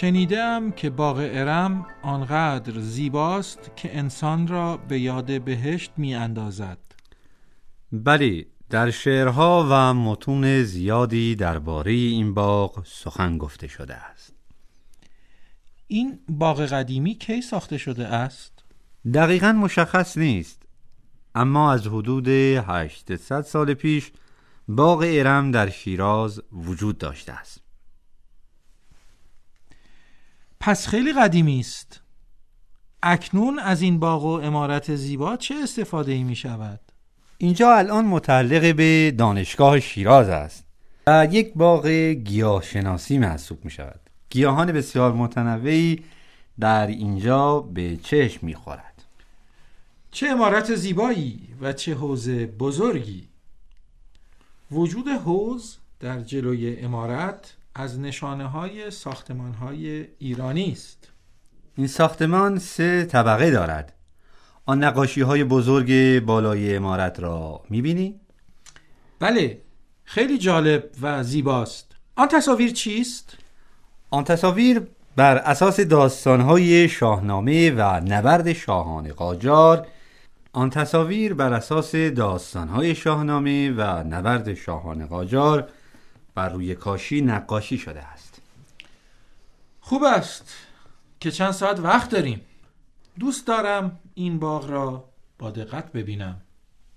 شنیدم که باغ ارم آنقدر زیباست که انسان را به یاد بهشت می اندازد بله در شعرها و متون زیادی درباره این باغ سخن گفته شده است. این باغ قدیمی کی ساخته شده است؟ دقیقا مشخص نیست اما از حدود 800 سال پیش باغ ارم در شیراز وجود داشته است. پس خیلی قدیمی است. اکنون از این باغ و امارت زیبا چه استفاده ای می شود؟ اینجا الان متعلق به دانشگاه شیراز است و یک باغ گیاهشناسی محسوب می شود گیاهان بسیار متنوعی در اینجا به چشم می خورد چه امارت زیبایی و چه حوز بزرگی. وجود حوز در جلوی امارت از نشانه های ساختمان های ایرانی است این ساختمان سه طبقه دارد آن نقاشی های بزرگ بالای امارت را می بینی؟ بله خیلی جالب و زیباست آن تصاویر چیست؟ آن تصاویر بر اساس داستانهای شاهنامه و نبرد شاهان قاجار آن تصاویر بر اساس داستانهای شاهنامه و نبرد شاهان قاجار بر روی کاشی نقاشی شده است. خوب است که چند ساعت وقت داریم. دوست دارم این باغ را با دقت ببینم.